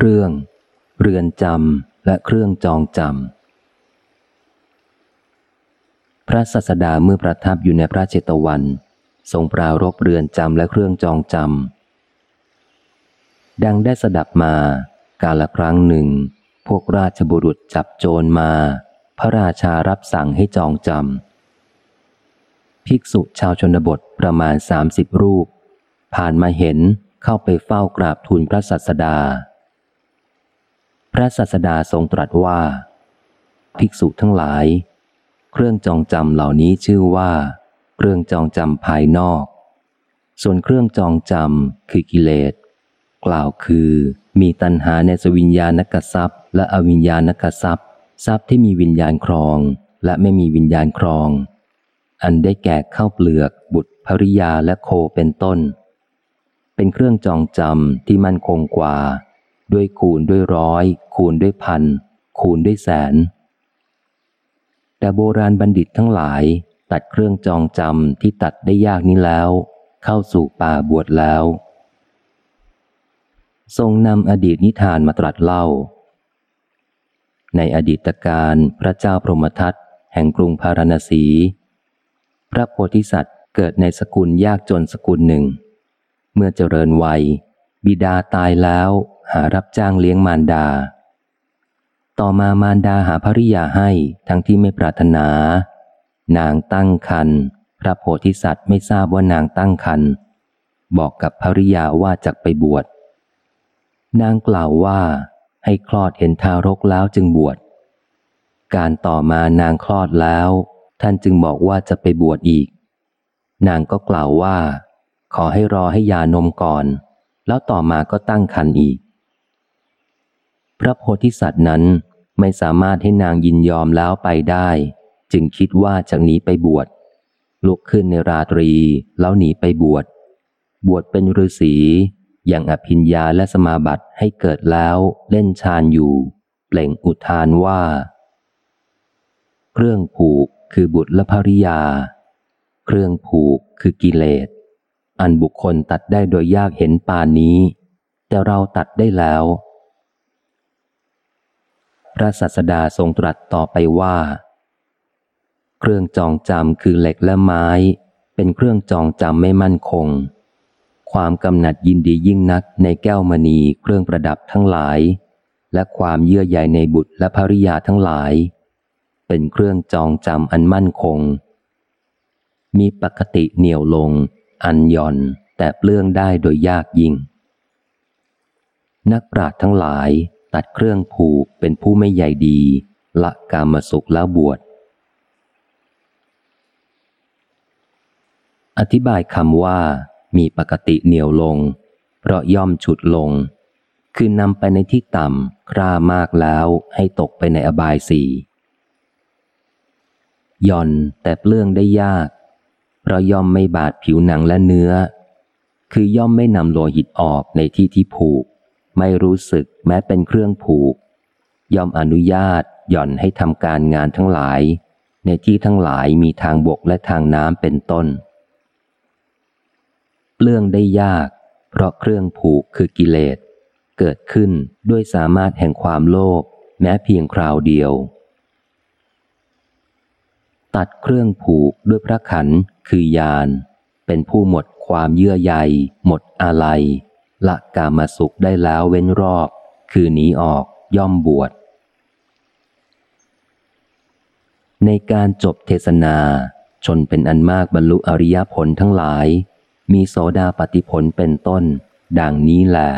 เรื่อง เรือนจำและเครื่องจองจำพระสัสดาเมื่อประทับอยู่ในพระเจตวัน ทรงปรารบเรือนจำและเครื่องจองจำดังได้สดับมากาลครั้งหนึ่ง พวกราชบุรุษจับโจรมา พระราชารับสั่งให้จองจำภิกษุชาวชนบทประมาณสามสิบรูป ผ่านมาเห็นเข้าไปเฝ้ากราบทูลพระสัสดา พระสัสดาทรงตรัสว่า ภิกษุทั้งหลาย เครื่องจองจำเหล่านี้ชื่อว่า เครื่องจองจำภายนอก ส่วนเครื่องจองจำคือกิเลส กล่าวคือมีตัณหาในสวิญญาณกทรัพย์ และอวิญญาณกทรัพย์ ทรัพย์ที่มีวิญญาณครอง และไม่มีวิญญาณครอง อันได้แก่ข้าวเปลือก บุตรภริยาและโคเป็นต้น เป็นเครื่องจองจำที่มั่นคงกว่า ด้วยคูณด้วยร้อย คูณด้วยพัน คูณด้วยแสน แต่โบราณบัณฑิตทั้งหลาย ตัดเครื่องจองจำที่ตัดได้ยากนี้แล้ว เข้าสู่ป่าบวชแล้ว ทรงนำอดีตนิทานมาตรัสเล่า ในอดีตการพระเจ้าพรหมทัตแห่งกรุงพาราณสี พระโพธิสัตว์เกิดในสกุลยากจนสกุลหนึ่ง เมื่อเจริญวัย บิดาตายแล้ว หารับจ้างเลี้ยงมารดา ต่อมามารดาหาภริยาให้ทั้งที่ไม่ปรารถนา นางตั้งคันพระโพธิสัตว์ไม่ทราบว่านางตั้งคันบอกกับภริยาว่าจะไปบวช นางกล่าวว่าให้คลอดเห็นทารกแล้วจึงบวช การต่อมานางคลอดแล้ว ท่านจึงบอกว่าจะไปบวชอีก นางก็กล่าวว่า ขอให้รอให้ยานมก่อน แล้วต่อมาก็ตั้งคันอีก พระโพธิสัตว์นั้นไม่สามารถให้นางยินยอมแล้วไปได้ จึงคิดว่าจะหนีไปบวชลุกขึ้นในราตรีแล้วหนีไปบวช บวชเป็นฤาษีอย่างอภิญญาและสมาบัติให้เกิดแล้วเล่นชานอยู่ เปล่งอุทานว่า เครื่องผูกคือบุตรและภริยา เครื่องผูกคือกิเลส อันบุคคลตัดได้โดยยากเห็นปานนี้ แต่เราตัดได้แล้ว ระสัสดาทรงตรัสต่อไปว่า เครื่องจองจำคือเหล็กและไม้ เป็นเครื่องจองจำไม่มั่นคง ความกำหนัดยินดียิ่งนักในแก้วมณีเครื่องประดับทั้งหลาย และความเยื่อใยในบุตรและภริยาทั้งหลาย เป็นเครื่องจองจำอันมั่นคง มีปกติเหนียวลง อันย่อนแต่เปลื้องได้โดยยากยิ่งนักปราชญ์ทั้งหลาย ตัดเครื่องผูกเป็นผู้ไม่ใหญ่ดี ละกามสุขแล้วบวช อธิบายคำว่า มีปกติเหนียวลง เพราะย่อมฉุดลง คือนำไปในที่ต่ำคร่ามากแล้วให้ตกไปในอบายสี่ย่อนแต่เปลื้องได้ยาก เพราะย่อมไม่บาดผิวหนังและเนื้อ คือย่อมไม่นำโลหิตออกในที่ที่ผูก ไม่รู้สึกแม้เป็นเครื่องผูก ย่อมอนุญาตหย่อนให้ทำการงานทั้งหลาย ในที่ทั้งหลายมีทางบกและทางน้ำเป็นต้น เรื่องได้ยาก เพราะเครื่องผูกคือกิเลส เกิดขึ้นด้วยสามารถแห่งความโลภแม้เพียงคราวเดียว ตัดเครื่องผูกด้วยพระขันคือยาน เป็นผู้หมดความเยื่อใยหมดอะไร ละกามาสุขได้แล้วเว้นรอบ คือหนีออกย่อมบวช ในการจบเทศนา ชนเป็นอันมากบรรลุอริยผลทั้งหลาย มีโสดาปฏิผลเป็นต้น ดังนี้แหละ